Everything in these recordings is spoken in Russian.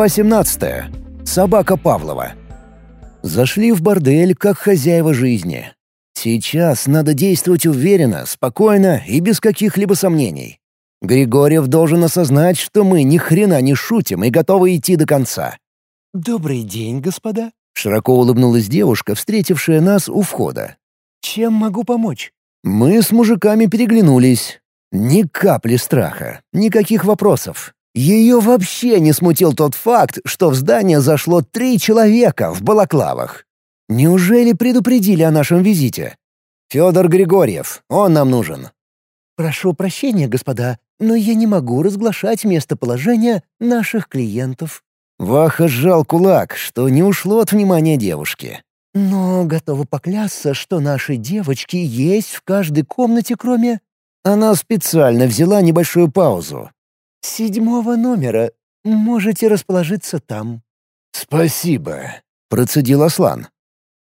Глава 17. Собака Павлова. Зашли в бордель как хозяева жизни. Сейчас надо действовать уверенно, спокойно и без каких-либо сомнений. Григорьев должен осознать, что мы ни хрена не шутим и готовы идти до конца. «Добрый день, господа», — широко улыбнулась девушка, встретившая нас у входа. «Чем могу помочь?» Мы с мужиками переглянулись. Ни капли страха, никаких вопросов. Ее вообще не смутил тот факт, что в здание зашло три человека в балаклавах. Неужели предупредили о нашем визите? Федор Григорьев, он нам нужен. «Прошу прощения, господа, но я не могу разглашать местоположение наших клиентов». Ваха сжал кулак, что не ушло от внимания девушки. «Но готова поклясться, что наши девочки есть в каждой комнате, кроме...» Она специально взяла небольшую паузу, седьмого номера. Можете расположиться там». «Спасибо», — процедил Аслан.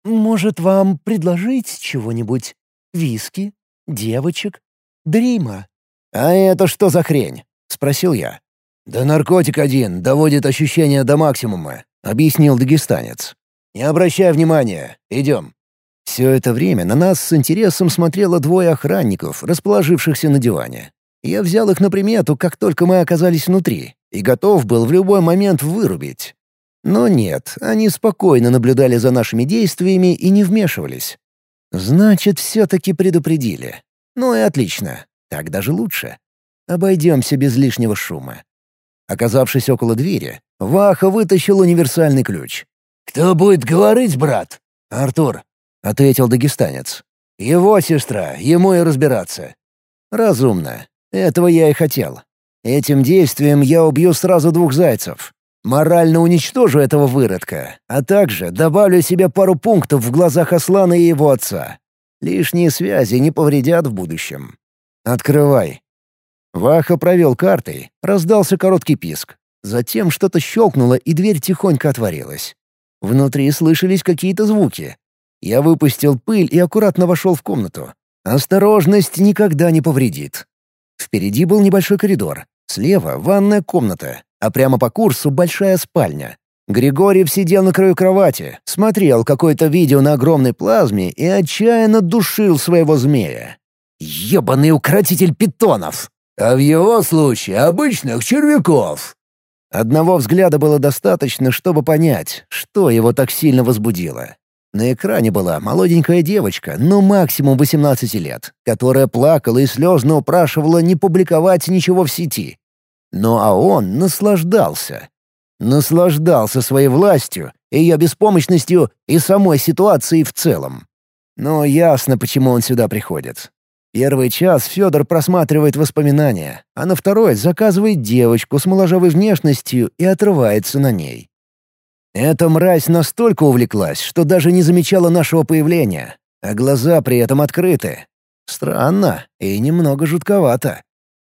«Может, вам предложить чего-нибудь? Виски? Девочек? Дрима?» «А это что за хрень?» — спросил я. «Да наркотик один доводит ощущение до максимума», — объяснил дагестанец. «Не обращай внимания. Идем». Все это время на нас с интересом смотрело двое охранников, расположившихся на диване. Я взял их на примету, как только мы оказались внутри, и готов был в любой момент вырубить. Но нет, они спокойно наблюдали за нашими действиями и не вмешивались. Значит, все-таки предупредили. Ну и отлично. Так даже лучше. Обойдемся без лишнего шума. Оказавшись около двери, Ваха вытащил универсальный ключ. «Кто будет говорить, брат?» «Артур», — ответил дагестанец. «Его сестра, ему и разбираться». «Разумно. Этого я и хотел. Этим действием я убью сразу двух зайцев. Морально уничтожу этого выродка, а также добавлю себе пару пунктов в глазах Аслана и его отца. Лишние связи не повредят в будущем. Открывай. Ваха провел картой, раздался короткий писк. Затем что-то щелкнуло, и дверь тихонько отворилась. Внутри слышались какие-то звуки. Я выпустил пыль и аккуратно вошел в комнату. Осторожность никогда не повредит. Впереди был небольшой коридор. Слева — ванная комната, а прямо по курсу — большая спальня. Григорьев сидел на краю кровати, смотрел какое-то видео на огромной плазме и отчаянно душил своего змея. «Ебаный укротитель питонов!» «А в его случае обычных червяков!» Одного взгляда было достаточно, чтобы понять, что его так сильно возбудило. На экране была молоденькая девочка, ну максимум 18 лет, которая плакала и слезно упрашивала не публиковать ничего в сети. Ну а он наслаждался. Наслаждался своей властью, ее беспомощностью и самой ситуацией в целом. Но ясно, почему он сюда приходит. Первый час Федор просматривает воспоминания, а на второй заказывает девочку с моложавой внешностью и отрывается на ней. Эта мразь настолько увлеклась, что даже не замечала нашего появления, а глаза при этом открыты. Странно и немного жутковато.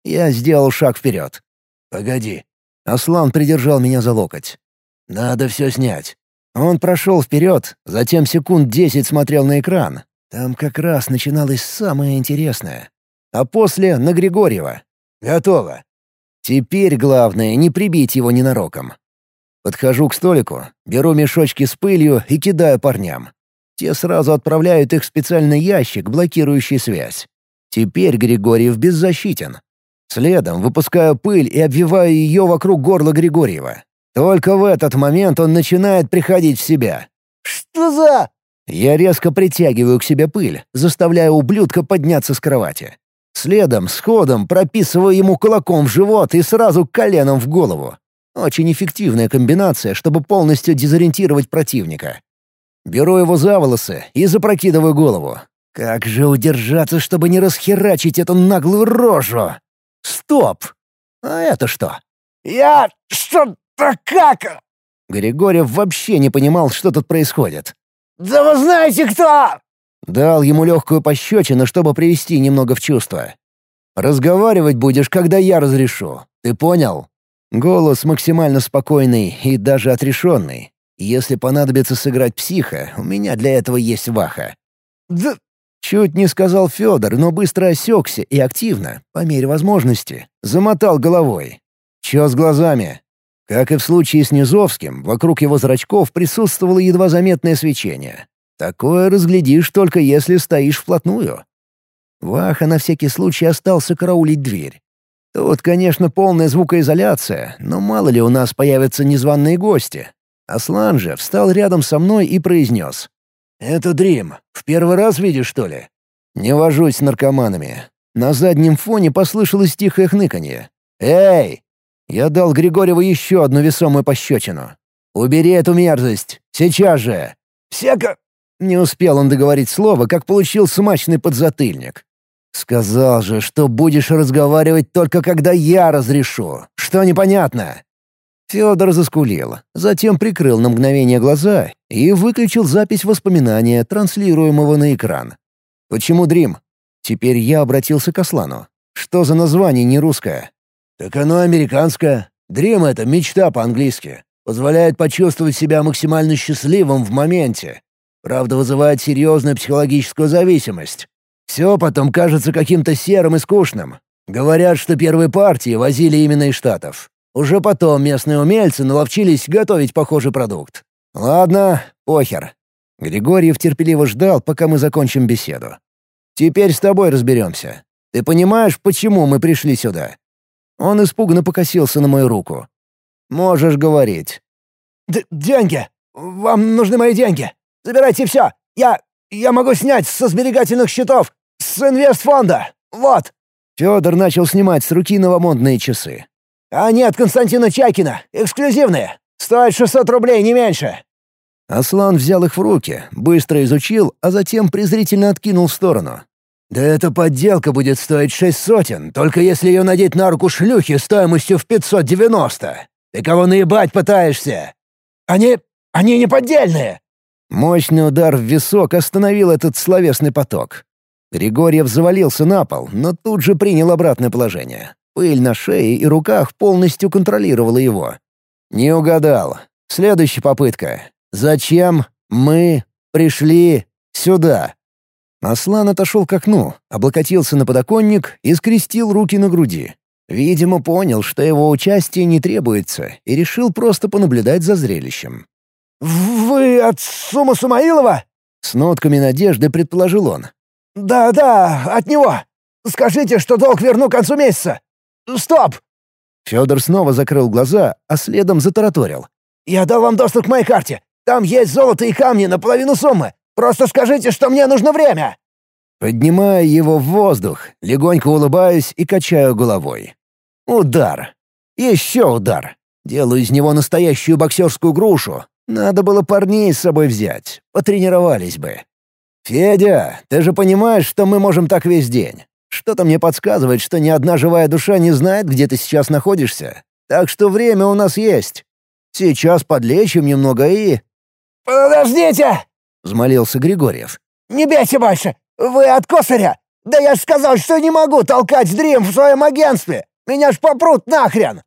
Я сделал шаг вперед. «Погоди». Аслан придержал меня за локоть. «Надо все снять». Он прошел вперед, затем секунд десять смотрел на экран. Там как раз начиналось самое интересное. А после — на Григорьева. «Готово». Теперь главное — не прибить его ненароком. Подхожу к столику, беру мешочки с пылью и кидаю парням. Те сразу отправляют их в специальный ящик, блокирующий связь. Теперь Григорьев беззащитен. Следом выпускаю пыль и обвиваю ее вокруг горла Григорьева. Только в этот момент он начинает приходить в себя. «Что за...» Я резко притягиваю к себе пыль, заставляя ублюдка подняться с кровати. Следом, сходом, прописываю ему кулаком в живот и сразу коленом в голову. Очень эффективная комбинация, чтобы полностью дезориентировать противника. Беру его за волосы и запрокидываю голову. Как же удержаться, чтобы не расхерачить эту наглую рожу? Стоп! А это что? Я... что-то как... Григорьев вообще не понимал, что тут происходит. «Да вы знаете, кто...» Дал ему легкую пощечину, чтобы привести немного в чувство. «Разговаривать будешь, когда я разрешу. Ты понял?» Голос максимально спокойный и даже отрешенный. Если понадобится сыграть психа, у меня для этого есть ваха. «Да...» Чуть не сказал Федор, но быстро осекся и активно, по мере возможности, замотал головой. «Чё с глазами?» Как и в случае с Низовским, вокруг его зрачков присутствовало едва заметное свечение. Такое разглядишь только если стоишь вплотную. Ваха на всякий случай остался караулить дверь. Тут, конечно, полная звукоизоляция, но мало ли у нас появятся незваные гости. Аслан же встал рядом со мной и произнес. «Это Дрим. В первый раз видишь, что ли?» «Не вожусь с наркоманами». На заднем фоне послышалось тихое хныканье. «Эй!» Я дал Григорьеву еще одну весомую пощечину. «Убери эту мерзость! Сейчас же!» «Всяко...» Не успел он договорить слово, как получил смачный подзатыльник. «Сказал же, что будешь разговаривать только когда я разрешу. Что непонятно?» Федор заскулил, затем прикрыл на мгновение глаза и выключил запись воспоминания, транслируемого на экран. «Почему Дрим?» Теперь я обратился к Аслану. «Что за название не русское?» «Так оно американское. Дрим — это мечта по-английски. Позволяет почувствовать себя максимально счастливым в моменте. Правда, вызывает серьезную психологическую зависимость. Все потом кажется каким-то серым и скучным. Говорят, что первые партии возили именно из Штатов. Уже потом местные умельцы наловчились готовить похожий продукт. Ладно, похер. Григорьев терпеливо ждал, пока мы закончим беседу. Теперь с тобой разберемся. Ты понимаешь, почему мы пришли сюда?» Он испуганно покосился на мою руку. «Можешь говорить». Д «Деньги! Вам нужны мои деньги! Забирайте все! Я... я могу снять со сберегательных счетов! С инвестфонда! Вот!» Федор начал снимать с руки новомодные часы. «А нет Константина Чайкина! Эксклюзивные! Стоят 600 рублей, не меньше!» Аслан взял их в руки, быстро изучил, а затем презрительно откинул в сторону. «Да эта подделка будет стоить шесть сотен, только если ее надеть на руку шлюхи стоимостью в 590. Ты кого наебать пытаешься?» «Они... они не поддельные!» Мощный удар в висок остановил этот словесный поток. Григорьев завалился на пол, но тут же принял обратное положение. Пыль на шее и руках полностью контролировала его. «Не угадал. Следующая попытка. Зачем мы пришли сюда?» Аслан отошел к окну, облокотился на подоконник и скрестил руки на груди. Видимо, понял, что его участие не требуется, и решил просто понаблюдать за зрелищем. «Вы от Сума Сумаилова?» С нотками надежды предположил он. «Да-да, от него. Скажите, что долг верну к концу месяца. Стоп!» Федор снова закрыл глаза, а следом затараторил. «Я дал вам доступ к моей карте. Там есть золото и камни на половину суммы. Просто скажите, что мне нужно время!» Поднимаю его в воздух, легонько улыбаюсь и качаю головой. Удар. Еще удар. Делаю из него настоящую боксерскую грушу. Надо было парней с собой взять. Потренировались бы. «Федя, ты же понимаешь, что мы можем так весь день. Что-то мне подсказывает, что ни одна живая душа не знает, где ты сейчас находишься. Так что время у нас есть. Сейчас подлечим немного и...» «Подождите!» взмолился Григорьев. «Не бейте больше! Вы от косаря! Да я ж сказал, что не могу толкать Дрим в своем агентстве! Меня ж попрут нахрен!»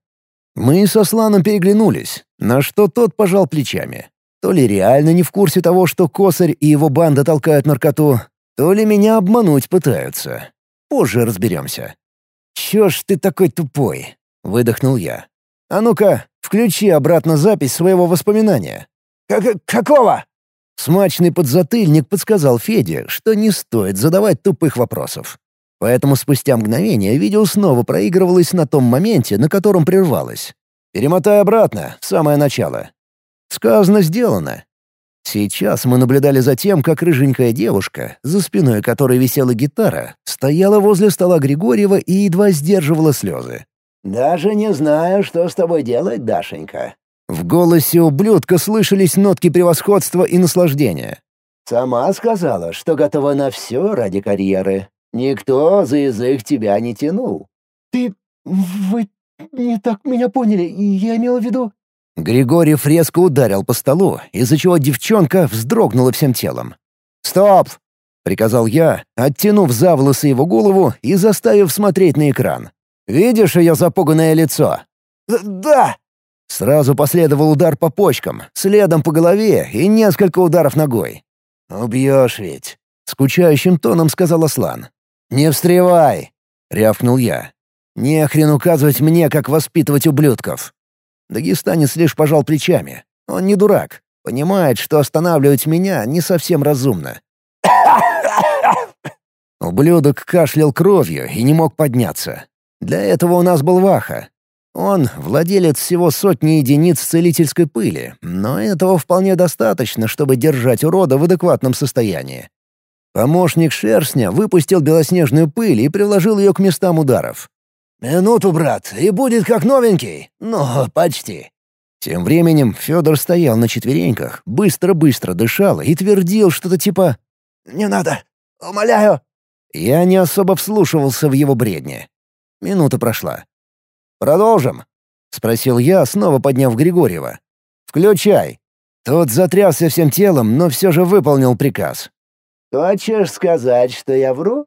Мы со Сланом переглянулись, на что тот пожал плечами. То ли реально не в курсе того, что Косарь и его банда толкают наркоту, то ли меня обмануть пытаются. Позже разберемся. «Чё ж ты такой тупой?» — выдохнул я. «А ну-ка, включи обратно запись своего воспоминания». «Как «Какого?» Смачный подзатыльник подсказал Феде, что не стоит задавать тупых вопросов. Поэтому спустя мгновение видео снова проигрывалось на том моменте, на котором прервалось. «Перемотай обратно, в самое начало». Сказано, сделано. Сейчас мы наблюдали за тем, как рыженькая девушка, за спиной которой висела гитара, стояла возле стола Григорьева и едва сдерживала слезы. «Даже не знаю, что с тобой делать, Дашенька», в голосе ублюдка слышались нотки превосходства и наслаждения. «Сама сказала, что готова на все ради карьеры. Никто за язык тебя не тянул». «Ты... вы не так меня поняли, я имел в виду...» Григорьев резко ударил по столу, из-за чего девчонка вздрогнула всем телом. «Стоп!» — приказал я, оттянув за волосы его голову и заставив смотреть на экран. «Видишь ее запуганное лицо?» «Да!» Сразу последовал удар по почкам, следом по голове и несколько ударов ногой. «Убьешь ведь», — скучающим тоном сказал Аслан. «Не встревай!» — рявкнул я. «Не хрен указывать мне, как воспитывать ублюдков». Дагестанец лишь пожал плечами. Он не дурак. Понимает, что останавливать меня не совсем разумно. Ублюдок кашлял кровью и не мог подняться. Для этого у нас был Ваха. Он — владелец всего сотни единиц целительской пыли, но этого вполне достаточно, чтобы держать урода в адекватном состоянии. Помощник шерстня выпустил белоснежную пыль и приложил ее к местам ударов. «Минуту, брат, и будет как новенький. Ну, почти». Тем временем Федор стоял на четвереньках, быстро-быстро дышал и твердил что-то типа «Не надо, умоляю». Я не особо вслушивался в его бредни. Минута прошла. «Продолжим?» — спросил я, снова подняв Григорьева. «Включай». Тот затрясся всем телом, но все же выполнил приказ. «Хочешь сказать, что я вру?»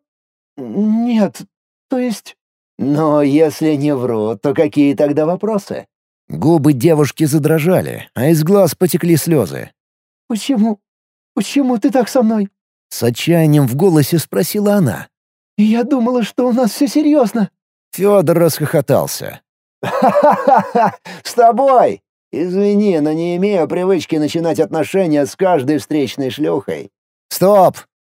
«Нет, то есть...» «Но если не вру, то какие тогда вопросы?» Губы девушки задрожали, а из глаз потекли слезы. «Почему? Почему ты так со мной?» С отчаянием в голосе спросила она. «Я думала, что у нас все серьезно». Федор расхохотался. «Ха-ха-ха! С тобой! Извини, но не имею привычки начинать отношения с каждой встречной шлюхой». «Стоп!»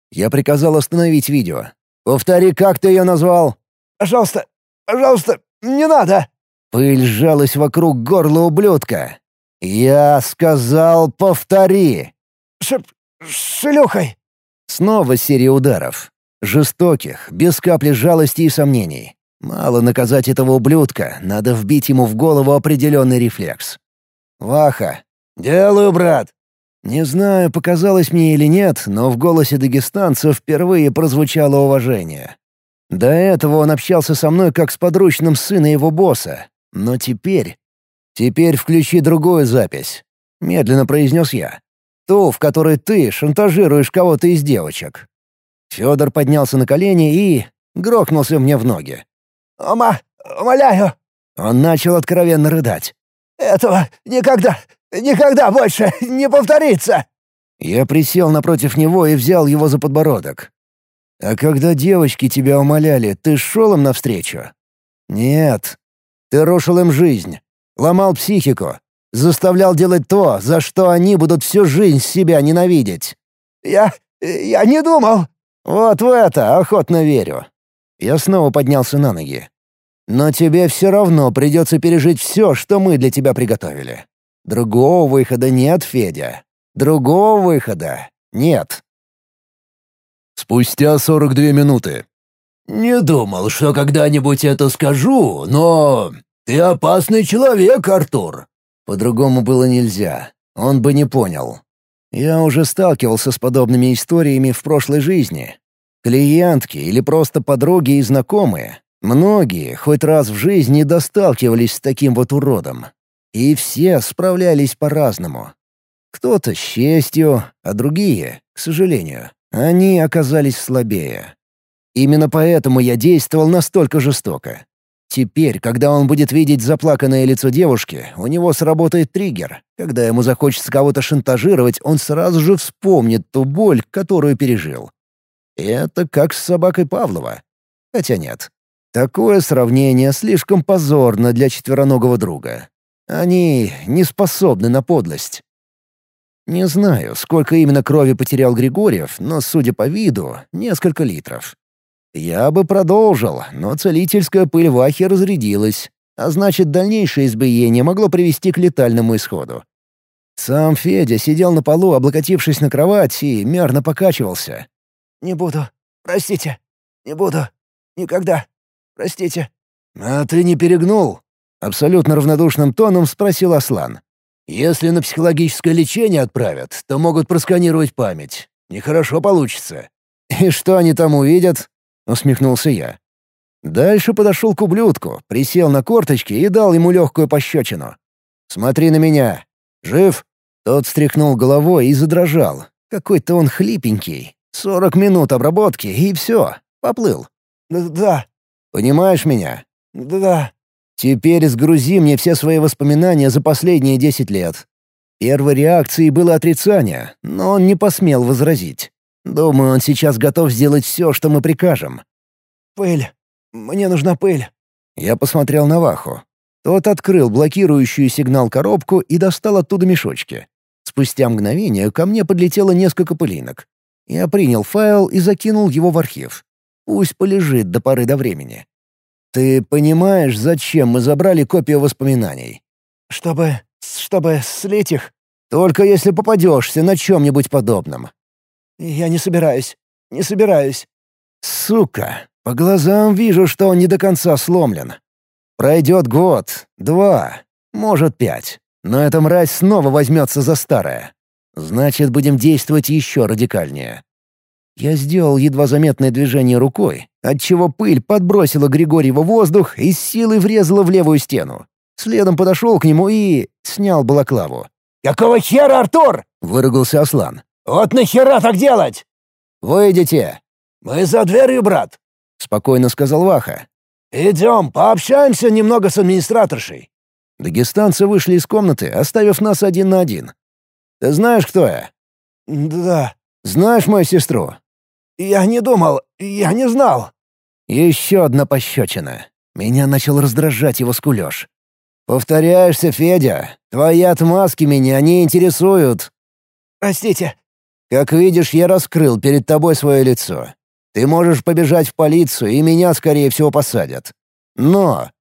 Я приказал остановить видео. «Повтори, как ты ее назвал?» «Пожалуйста, пожалуйста, не надо!» Пыль сжалась вокруг горла ублюдка. «Я сказал, повтори!» «Шеп... шлюхой!» Снова серия ударов. Жестоких, без капли жалости и сомнений. Мало наказать этого ублюдка, надо вбить ему в голову определенный рефлекс. «Ваха!» «Делаю, брат!» Не знаю, показалось мне или нет, но в голосе дагестанца впервые прозвучало уважение. До этого он общался со мной как с подручным сына его босса. Но теперь... Теперь включи другую запись. Медленно произнес я. Ту, в которой ты шантажируешь кого-то из девочек. Федор поднялся на колени и... грохнулся мне в ноги. «Ома, умоляю!» Он начал откровенно рыдать. «Этого никогда, никогда больше не повторится!» Я присел напротив него и взял его за подбородок. «А когда девочки тебя умоляли, ты шел им навстречу?» «Нет. Ты рушил им жизнь, ломал психику, заставлял делать то, за что они будут всю жизнь себя ненавидеть». «Я... я не думал!» «Вот в это охотно верю». Я снова поднялся на ноги. «Но тебе все равно придется пережить все, что мы для тебя приготовили. Другого выхода нет, Федя. Другого выхода нет». Спустя сорок две минуты. «Не думал, что когда-нибудь это скажу, но... Ты опасный человек, Артур!» По-другому было нельзя. Он бы не понял. Я уже сталкивался с подобными историями в прошлой жизни. Клиентки или просто подруги и знакомые. Многие хоть раз в жизни досталкивались с таким вот уродом. И все справлялись по-разному. Кто-то с честью, а другие, к сожалению, они оказались слабее. Именно поэтому я действовал настолько жестоко. Теперь, когда он будет видеть заплаканное лицо девушки, у него сработает триггер. Когда ему захочется кого-то шантажировать, он сразу же вспомнит ту боль, которую пережил. Это как с собакой Павлова. Хотя нет. Такое сравнение слишком позорно для четвероногого друга. Они не способны на подлость. Не знаю, сколько именно крови потерял Григорьев, но, судя по виду, несколько литров. Я бы продолжил, но целительская пыль Вахи разрядилась, а значит, дальнейшее избиение могло привести к летальному исходу. Сам Федя сидел на полу, облокотившись на кровать, и мерно покачивался. «Не буду. Простите. Не буду. Никогда. Простите». «А ты не перегнул?» — абсолютно равнодушным тоном спросил Аслан. «Если на психологическое лечение отправят, то могут просканировать память. Нехорошо получится. И что они там увидят? — усмехнулся я. Дальше подошел к ублюдку, присел на корточки и дал ему легкую пощечину. «Смотри на меня. Жив?» Тот стряхнул головой и задрожал. Какой-то он хлипенький. Сорок минут обработки, и все. Поплыл. «Да». «Понимаешь меня?» «Да». «Теперь сгрузи мне все свои воспоминания за последние десять лет». Первой реакцией было отрицание, но он не посмел возразить. Думаю, он сейчас готов сделать все, что мы прикажем». «Пыль. Мне нужна пыль». Я посмотрел на Ваху. Тот открыл блокирующую сигнал коробку и достал оттуда мешочки. Спустя мгновение ко мне подлетело несколько пылинок. Я принял файл и закинул его в архив. Пусть полежит до поры до времени. «Ты понимаешь, зачем мы забрали копию воспоминаний?» «Чтобы... чтобы слить их?» «Только если попадешься на чем-нибудь подобном». «Я не собираюсь. Не собираюсь». «Сука! По глазам вижу, что он не до конца сломлен. Пройдет год, два, может, пять. Но эта мразь снова возьмется за старое. Значит, будем действовать еще радикальнее. Я сделал едва заметное движение рукой, отчего пыль подбросила Григорьева в воздух и с силой врезала в левую стену. Следом подошел к нему и... снял балаклаву. «Какого хера, Артур?» — выругался Аслан. «Вот нахера так делать?» «Выйдите!» «Мы за дверью, брат», — спокойно сказал Ваха. «Идем, пообщаемся немного с администраторшей». Дагестанцы вышли из комнаты, оставив нас один на один. «Ты знаешь, кто я?» «Да». «Знаешь мою сестру?» «Я не думал, я не знал». Еще одна пощечина. Меня начал раздражать его скулеж. «Повторяешься, Федя. Твои отмазки меня не интересуют». «Простите». «Как видишь, я раскрыл перед тобой свое лицо. Ты можешь побежать в полицию, и меня, скорее всего, посадят. Но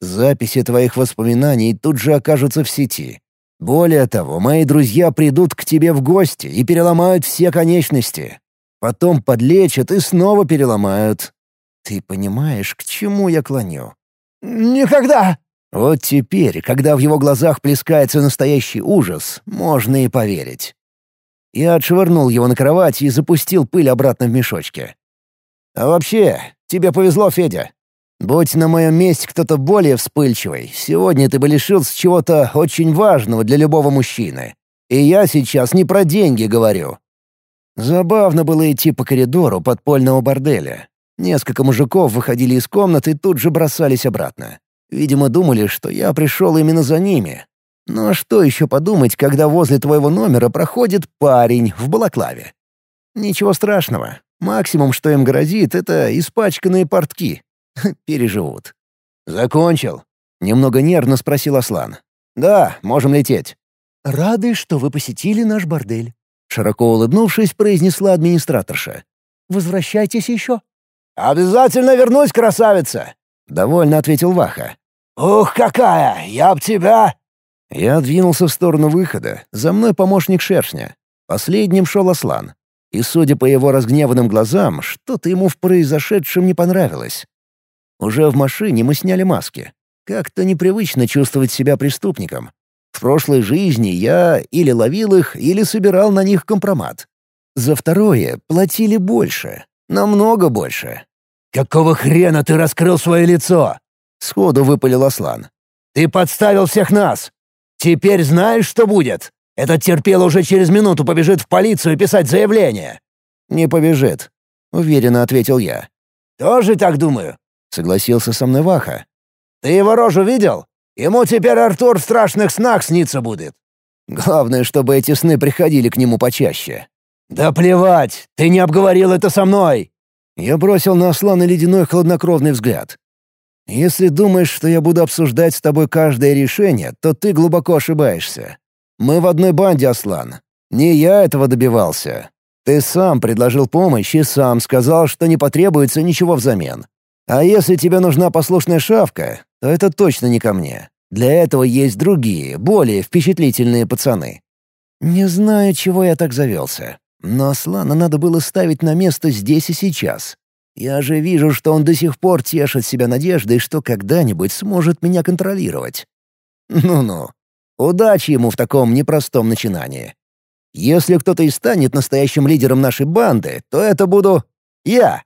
записи твоих воспоминаний тут же окажутся в сети. Более того, мои друзья придут к тебе в гости и переломают все конечности. Потом подлечат и снова переломают. Ты понимаешь, к чему я клоню?» «Никогда!» Вот теперь, когда в его глазах плескается настоящий ужас, можно и поверить. Я отшвырнул его на кровать и запустил пыль обратно в мешочки. «А вообще, тебе повезло, Федя. Будь на моем месте кто-то более вспыльчивый, сегодня ты бы лишился чего-то очень важного для любого мужчины. И я сейчас не про деньги говорю». Забавно было идти по коридору подпольного борделя. Несколько мужиков выходили из комнаты и тут же бросались обратно. Видимо, думали, что я пришел именно за ними. А что еще подумать, когда возле твоего номера проходит парень в балаклаве? Ничего страшного. Максимум, что им грозит, это испачканные портки. Переживут. «Закончил?» — немного нервно спросил Аслан. «Да, можем лететь». «Рады, что вы посетили наш бордель», — широко улыбнувшись, произнесла администраторша. «Возвращайтесь еще». «Обязательно вернусь, красавица!» — довольно ответил Ваха. «Ух, какая! Я б тебя...» Я двинулся в сторону выхода. За мной помощник шершня. Последним шел Аслан. И, судя по его разгневанным глазам, что-то ему в произошедшем не понравилось. Уже в машине мы сняли маски. Как-то непривычно чувствовать себя преступником. В прошлой жизни я или ловил их, или собирал на них компромат. За второе платили больше. Намного больше. «Какого хрена ты раскрыл свое лицо?» — сходу выпалил Аслан. «Ты подставил всех нас! Теперь знаешь, что будет? Этот терпел уже через минуту побежит в полицию писать заявление». «Не побежит», — уверенно ответил я. «Тоже так думаю», — согласился со мной Ваха. «Ты его рожу видел? Ему теперь Артур в страшных снах снится будет». «Главное, чтобы эти сны приходили к нему почаще». «Да плевать! Ты не обговорил это со мной!» Я бросил на Аслана ледяной хладнокровный взгляд. «Если думаешь, что я буду обсуждать с тобой каждое решение, то ты глубоко ошибаешься. Мы в одной банде, Аслан. Не я этого добивался. Ты сам предложил помощь и сам сказал, что не потребуется ничего взамен. А если тебе нужна послушная шавка, то это точно не ко мне. Для этого есть другие, более впечатлительные пацаны. Не знаю, чего я так завелся. Но Аслана надо было ставить на место здесь и сейчас. Я же вижу, что он до сих пор тешит себя надеждой, что когда-нибудь сможет меня контролировать. Ну-ну. Удачи ему в таком непростом начинании. Если кто-то и станет настоящим лидером нашей банды, то это буду я.